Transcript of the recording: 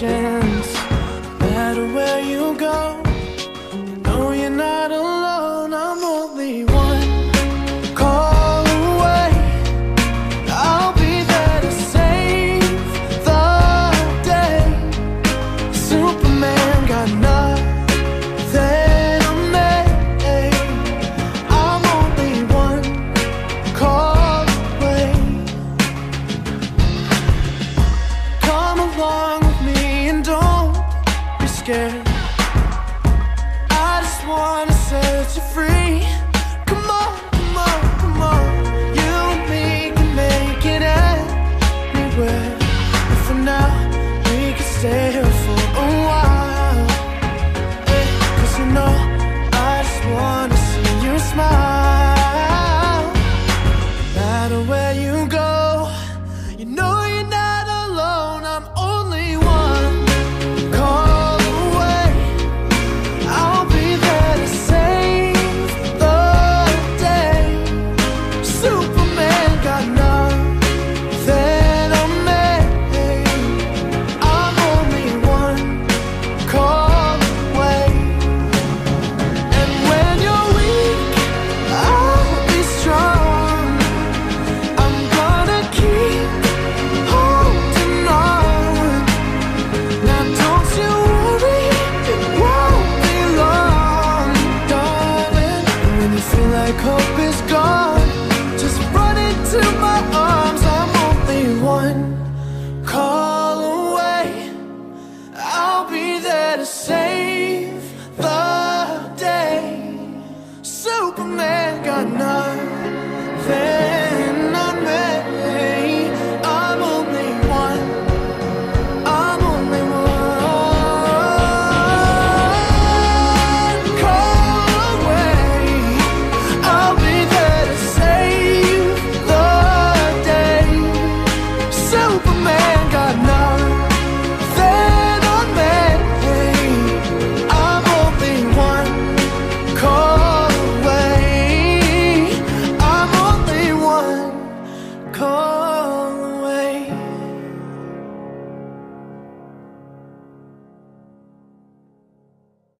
chance No matter where you go. You know you're not alone. I'm only one. Call away. I'll be there to save the day. Superman got nothing again. I just wanna set you free. to save the day. Superman got nothing.